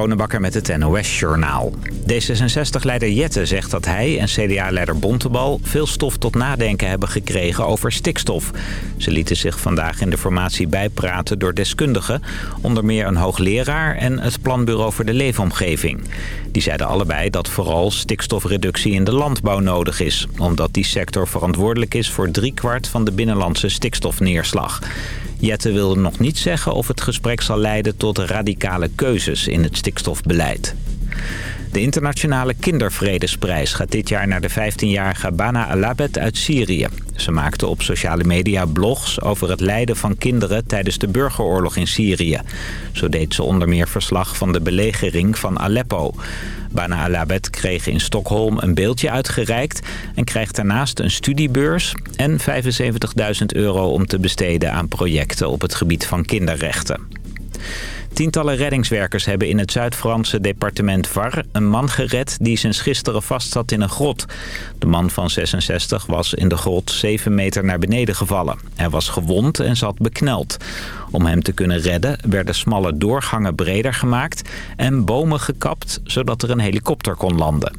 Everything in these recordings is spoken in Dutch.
Bonenbakker met het NOS Journaal. D66-leider Jette zegt dat hij en CDA-leider Bontebal... veel stof tot nadenken hebben gekregen over stikstof. Ze lieten zich vandaag in de formatie bijpraten door deskundigen... onder meer een hoogleraar en het Planbureau voor de Leefomgeving. Die zeiden allebei dat vooral stikstofreductie in de landbouw nodig is... omdat die sector verantwoordelijk is voor driekwart van de binnenlandse stikstofneerslag. Jette wilde nog niet zeggen of het gesprek zal leiden tot radicale keuzes in het stikstofbeleid. De internationale kindervredesprijs gaat dit jaar naar de 15-jarige Bana Alabed uit Syrië. Ze maakte op sociale media blogs over het lijden van kinderen tijdens de burgeroorlog in Syrië. Zo deed ze onder meer verslag van de belegering van Aleppo. Bana Alabed kreeg in Stockholm een beeldje uitgereikt... en krijgt daarnaast een studiebeurs en 75.000 euro om te besteden aan projecten op het gebied van kinderrechten. Tientallen reddingswerkers hebben in het Zuid-Franse departement Var een man gered die sinds gisteren vastzat in een grot. De man van 66 was in de grot 7 meter naar beneden gevallen. Hij was gewond en zat bekneld. Om hem te kunnen redden werden smalle doorgangen breder gemaakt en bomen gekapt zodat er een helikopter kon landen.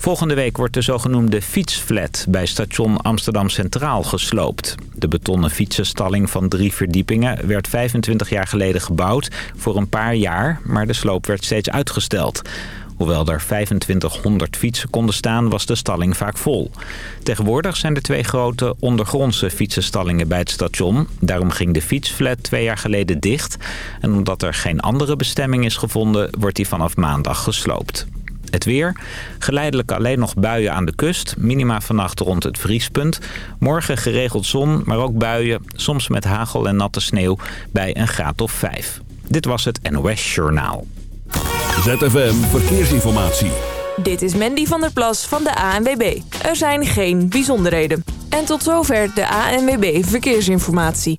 Volgende week wordt de zogenoemde fietsflat bij station Amsterdam Centraal gesloopt. De betonnen fietsenstalling van drie verdiepingen werd 25 jaar geleden gebouwd voor een paar jaar, maar de sloop werd steeds uitgesteld. Hoewel er 2500 fietsen konden staan, was de stalling vaak vol. Tegenwoordig zijn er twee grote ondergrondse fietsenstallingen bij het station. Daarom ging de fietsflat twee jaar geleden dicht. En omdat er geen andere bestemming is gevonden, wordt die vanaf maandag gesloopt. Het weer. Geleidelijk alleen nog buien aan de kust. Minima vannacht rond het vriespunt. Morgen geregeld zon, maar ook buien. Soms met hagel en natte sneeuw bij een graad of 5. Dit was het NOS Journaal. ZFM Verkeersinformatie. Dit is Mandy van der Plas van de ANWB. Er zijn geen bijzonderheden. En tot zover de ANWB Verkeersinformatie.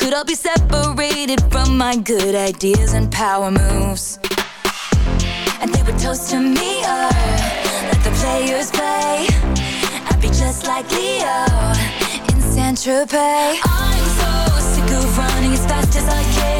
could all be separated from my good ideas and power moves. And they would toast to me, or let the players play. I'd be just like Leo in Saint Tropez. I'm so sick of running as fast as I can.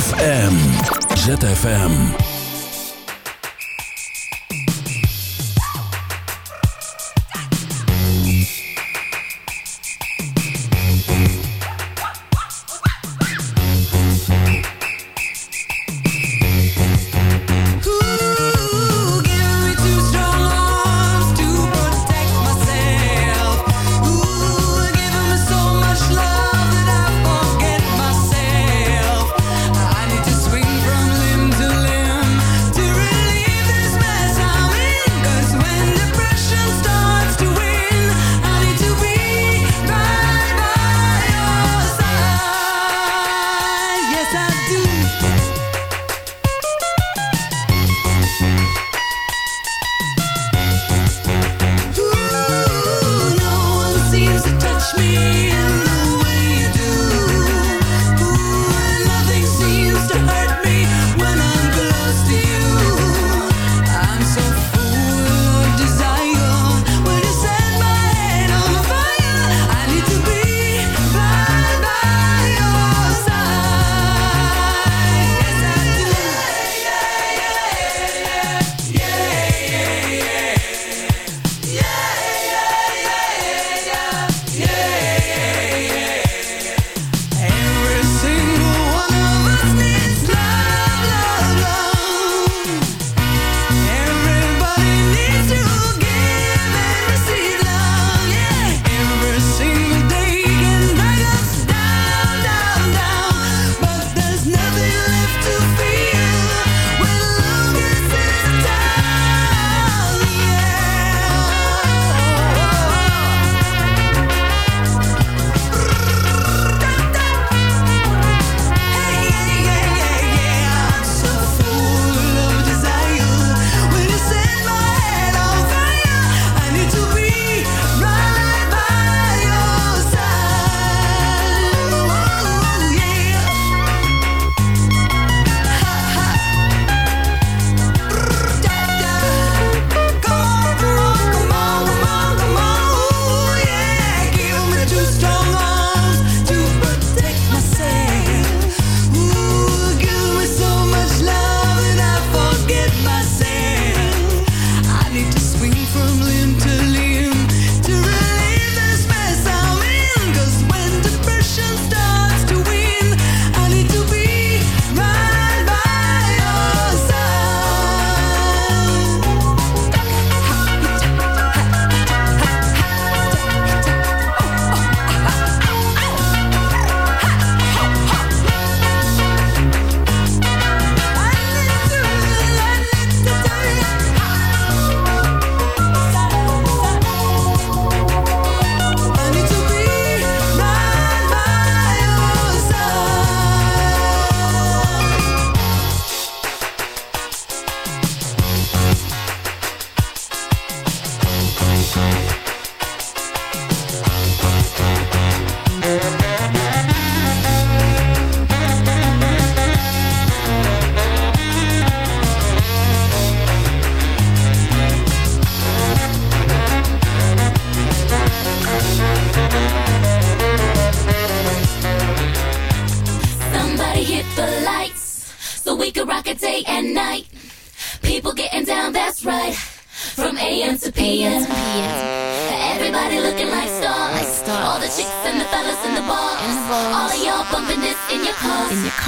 ZFM. ZFM.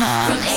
time.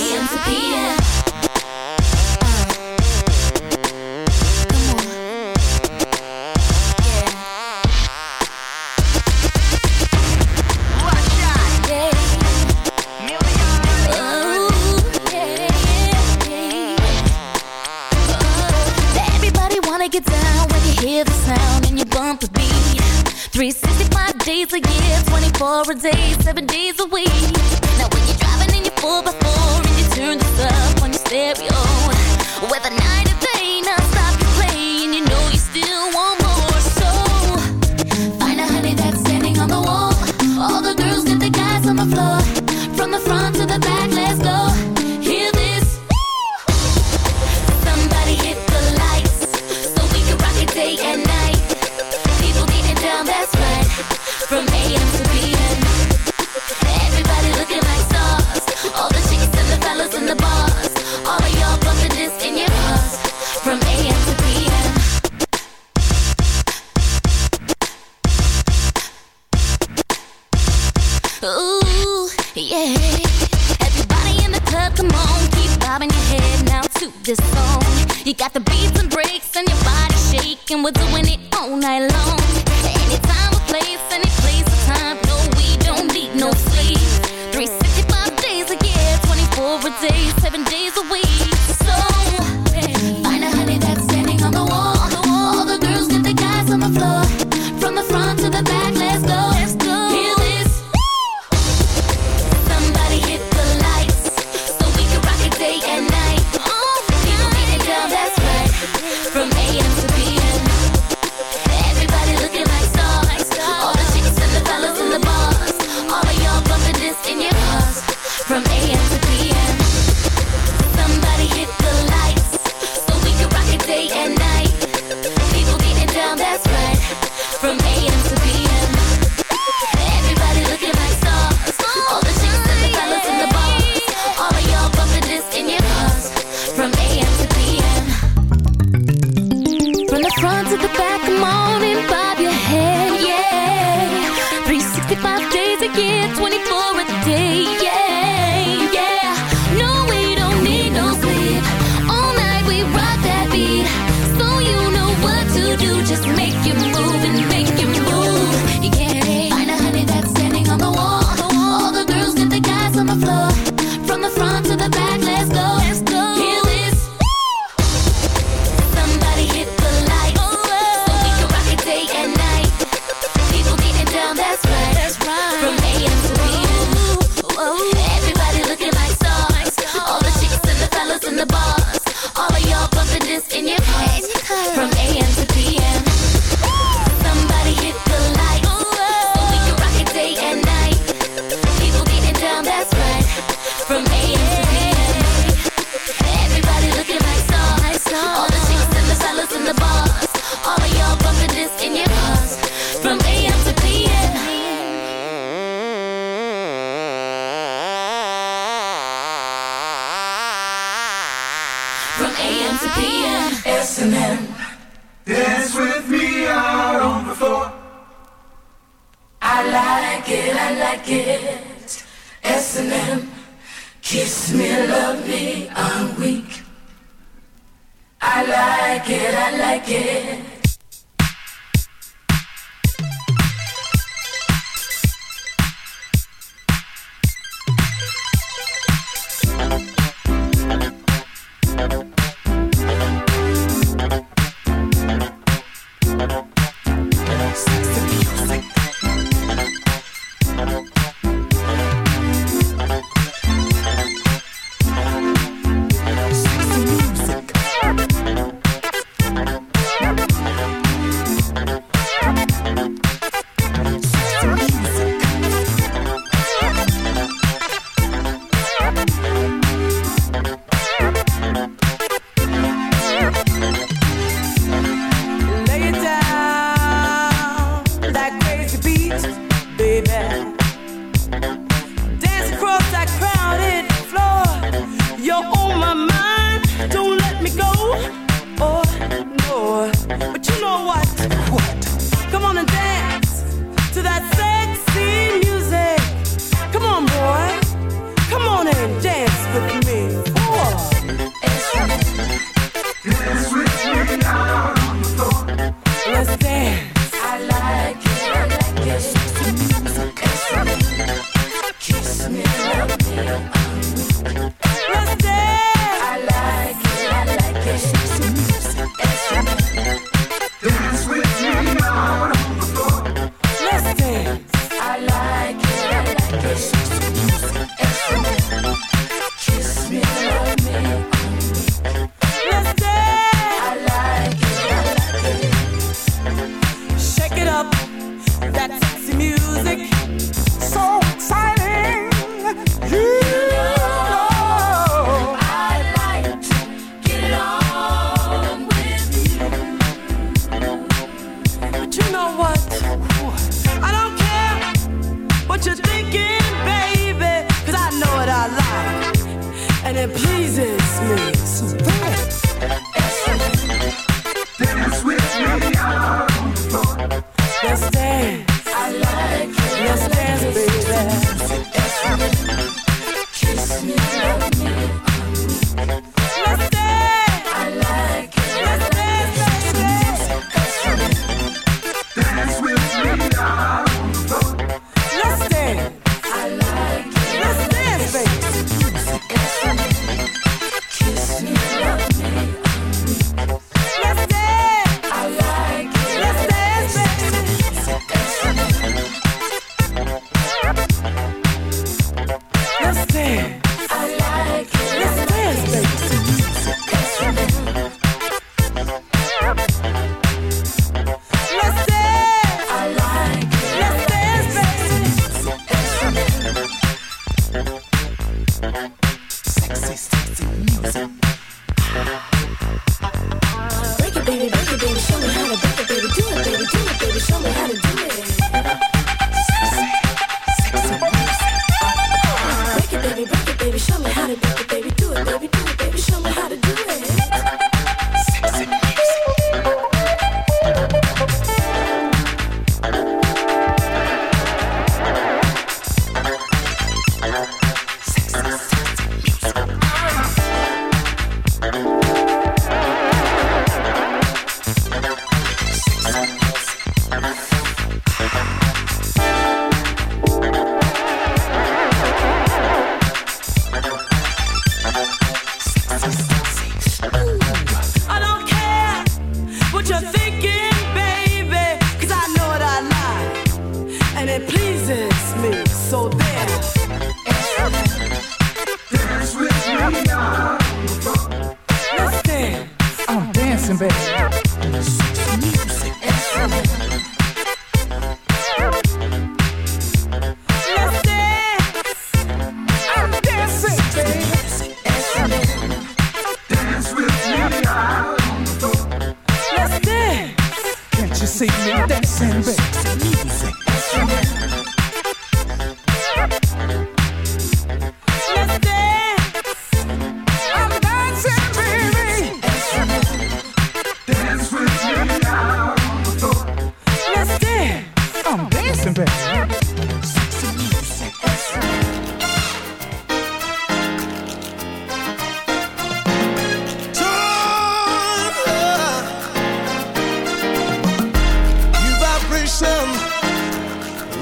Shaking. We're doing it all night long.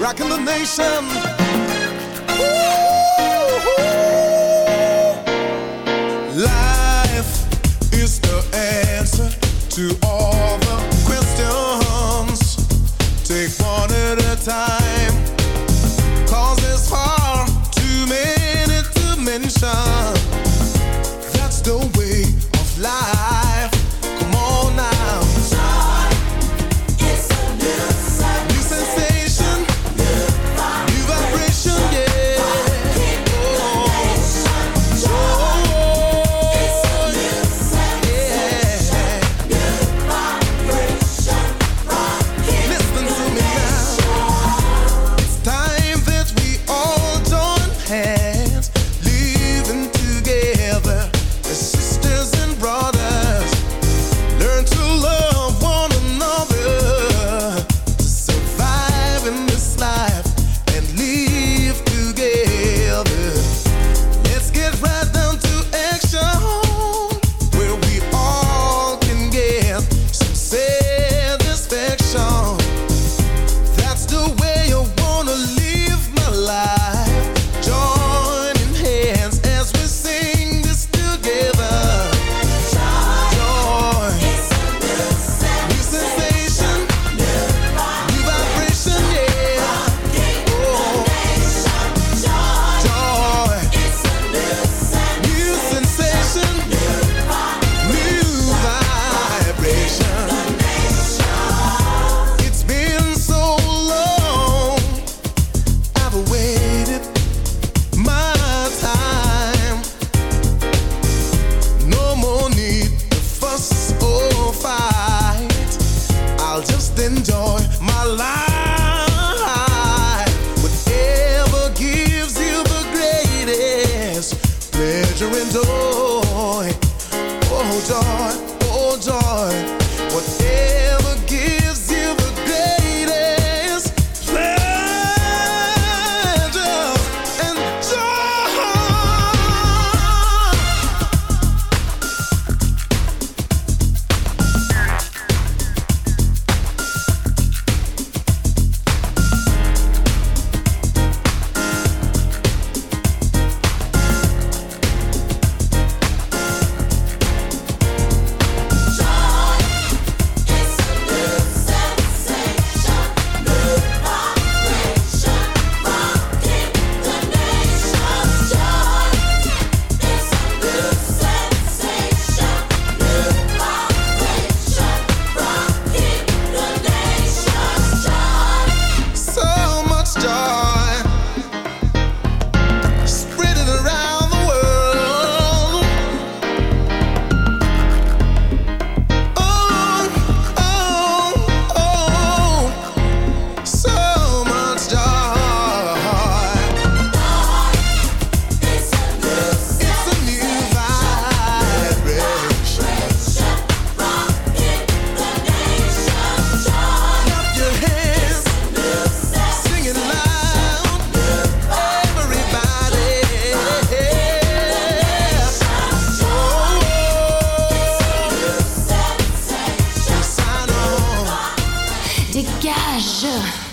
Rocking the nation. dégage.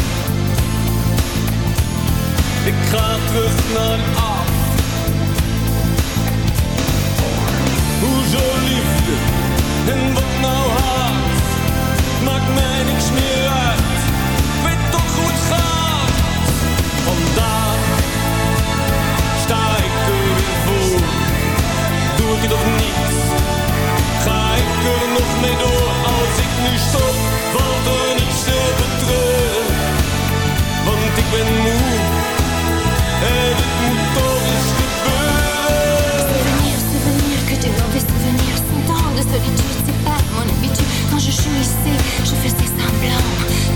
Ik ga terug naar af. Hoezo liefde en wat nou haat? Maakt mij niks meer uit. Ik weet toch hoe het gaat. Vandaag sta ik er voor. Doe ik het of niet? Ga ik er nog mee door? Solitude, c'est pas mon habitude. Quand je jouissais, je faisais semblant.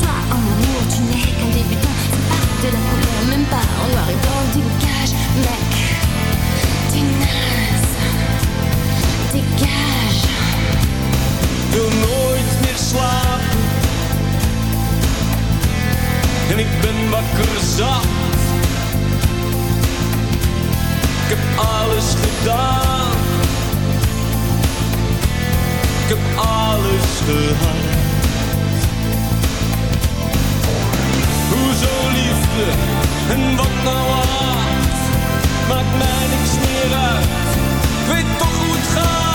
Toi, en amour, tu n'es qu'un débutant. C'est pas de la couleur, même pas en noir et blanc. Dégage, mec, t'es naze. Dégage. wil nooit meer slapen. En ik ben wakker zat. Ik heb alles gedaan. Ik heb alles gehad. Hoezo liefde en wat nou haat? Maakt mij niks meer uit. Ik weet toch hoe het gaat.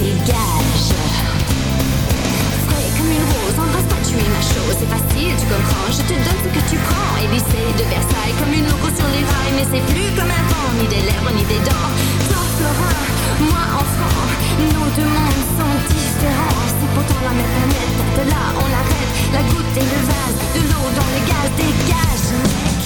Dégage. Frais comme une rose, embrasse pas, tu es ma chose, c'est facile, tu comprends. Je te donne ce que tu prends. Élysée de Versailles, comme une loco sur les rails, mais c'est plus comme avant, ni des lèvres, ni des dents. Toi, Florin, moi, enfant, nos deux mondes sont différents. C'est pourtant la même planète, de là, on arrête. La goutte et le vase, de l'eau dans le gaz, dégage.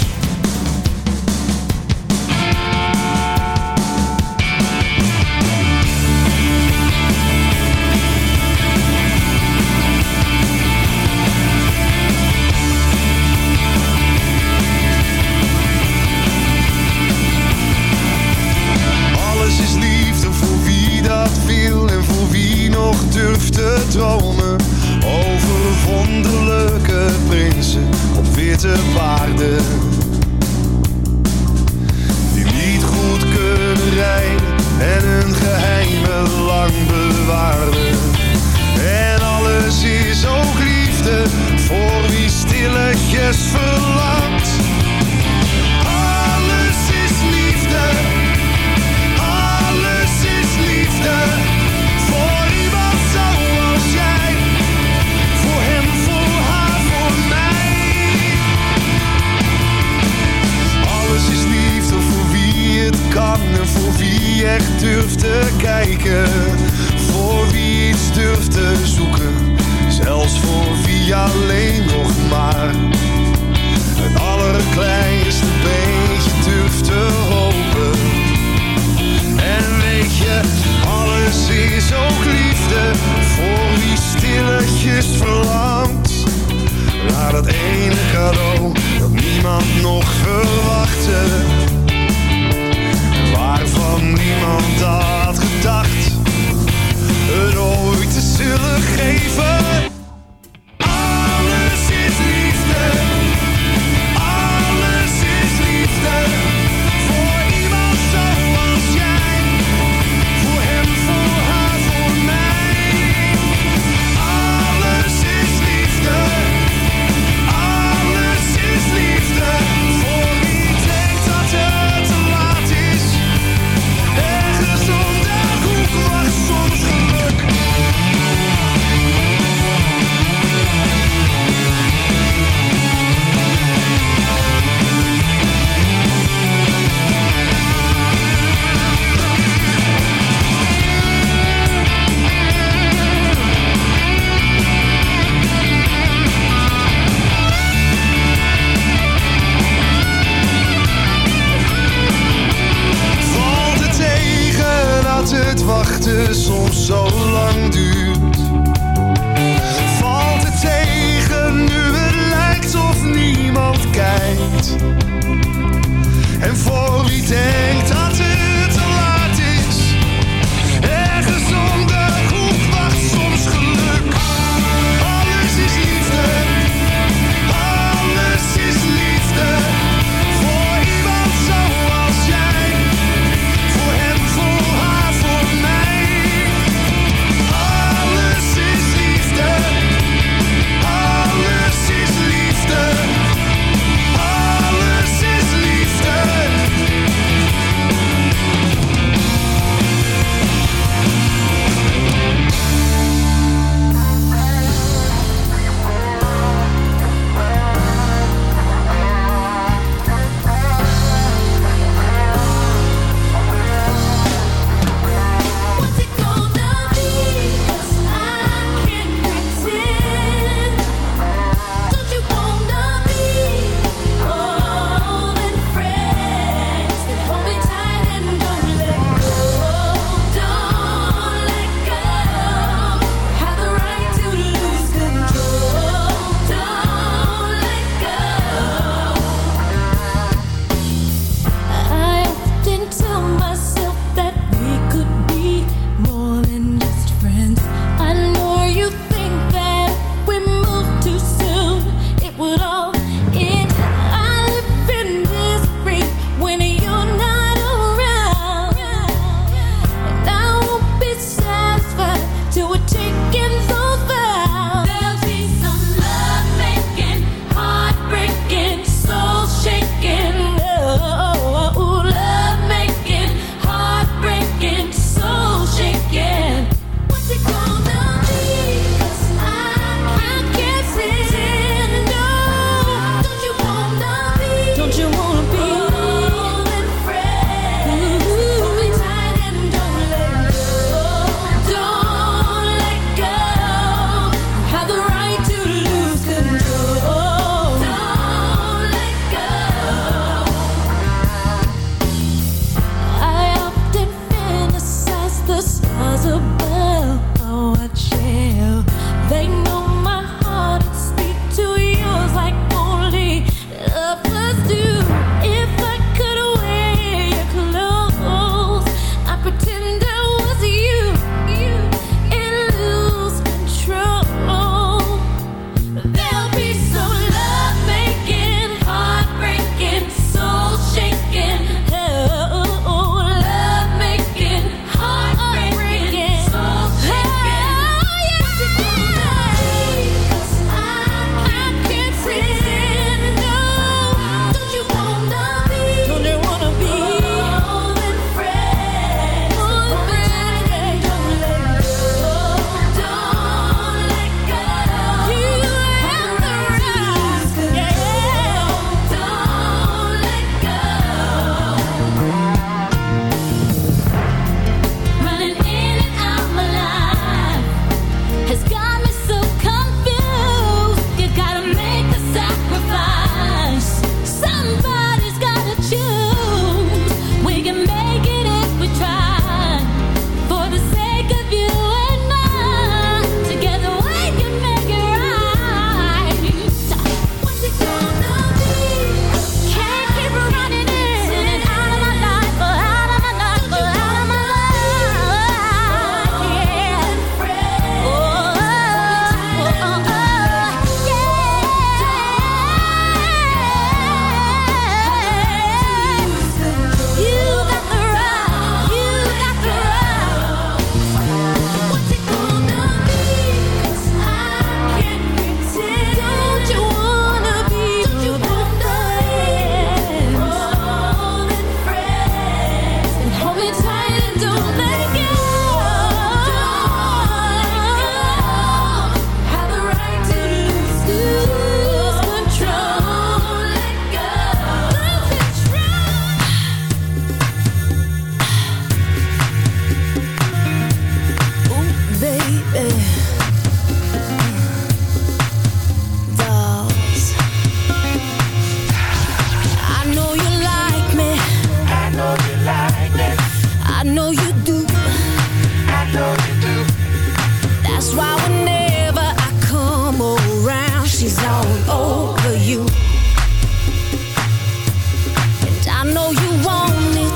know you want it.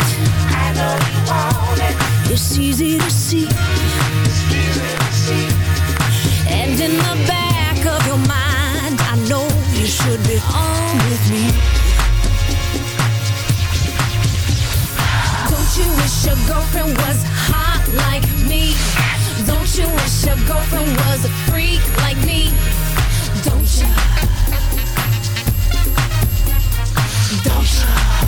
I know you want it. It's easy to see. It's easy to see. And in the back of your mind, I know you should be on with me. Don't you wish your girlfriend was hot like me? Don't you wish your girlfriend was a freak like me? Don't you? Don't you?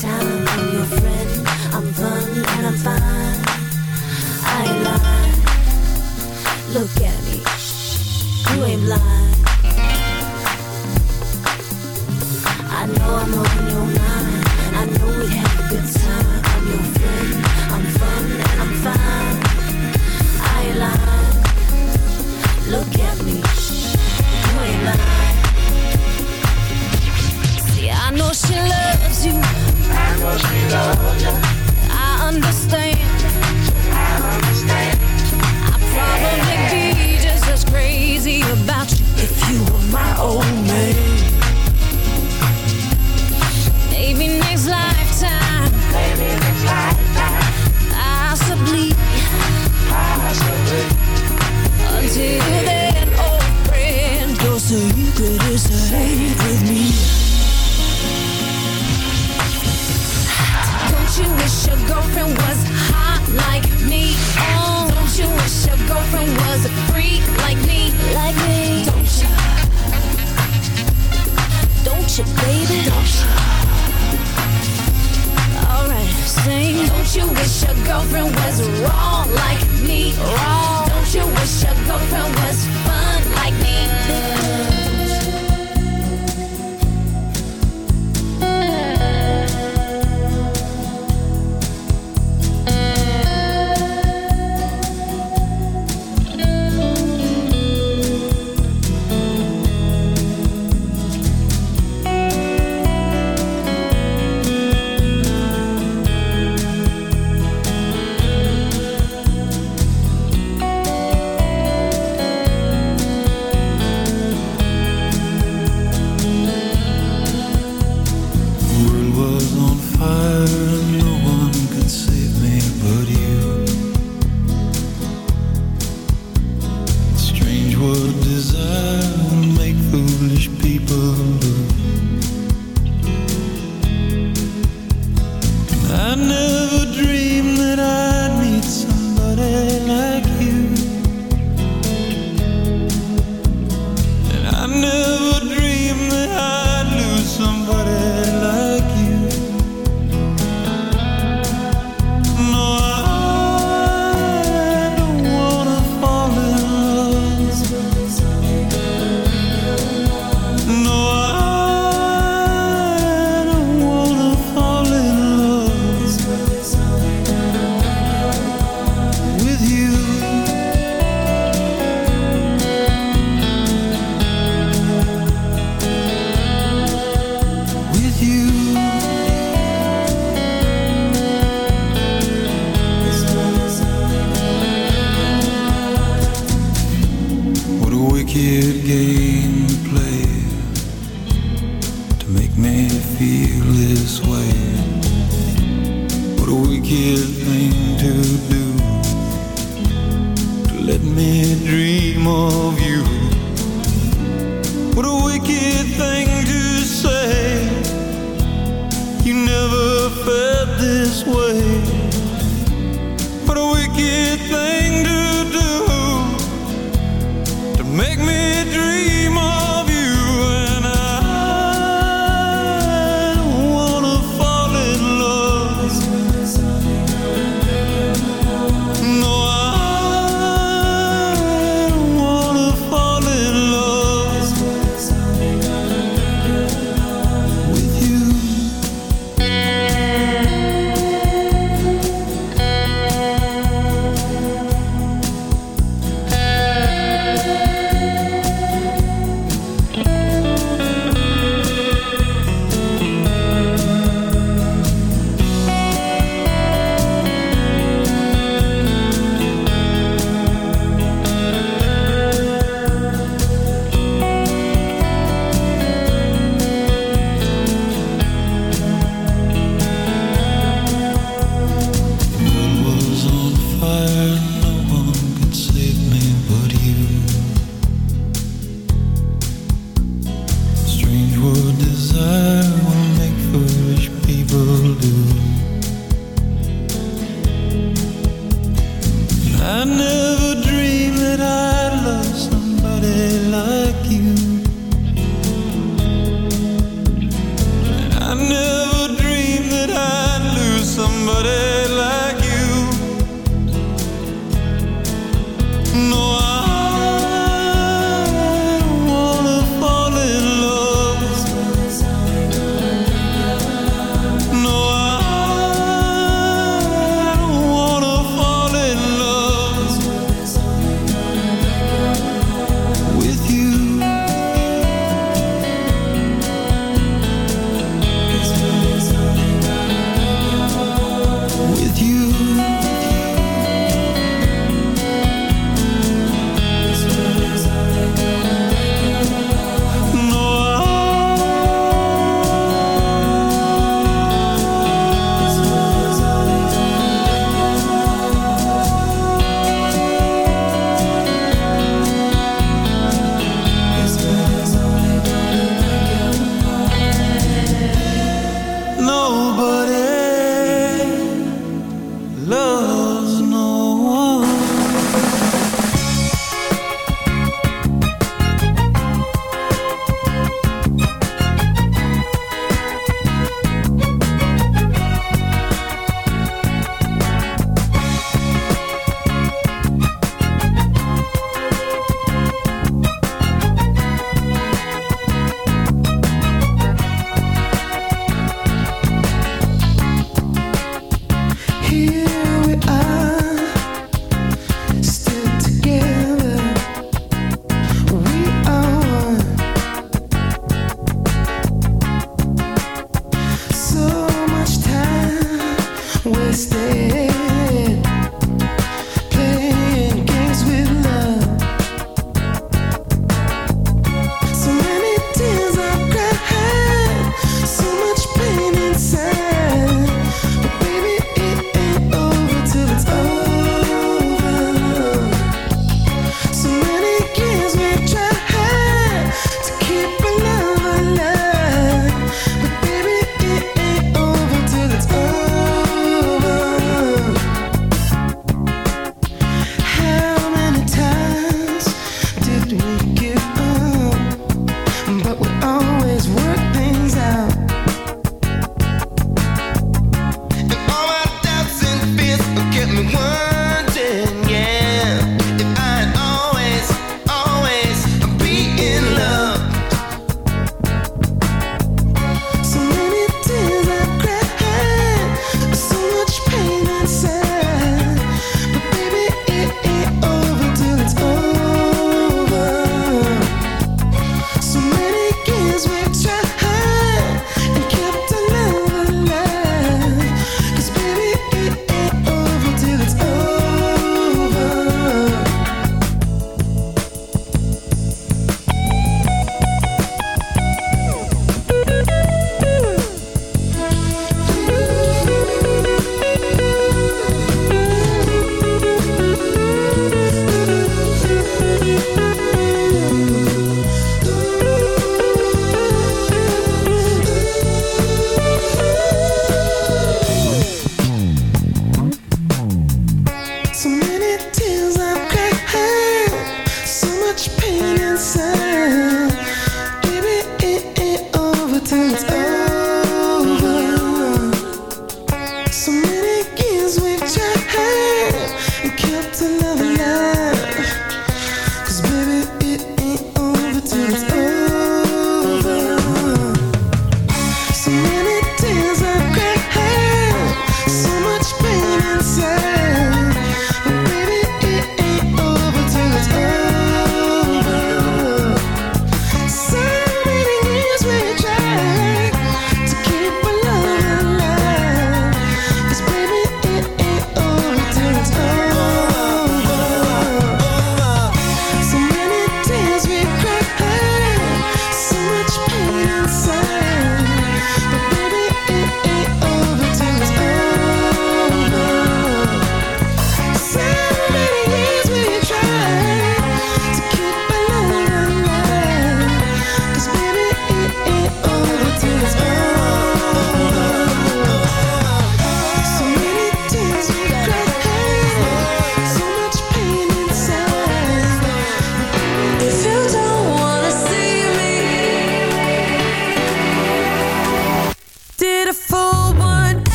sound.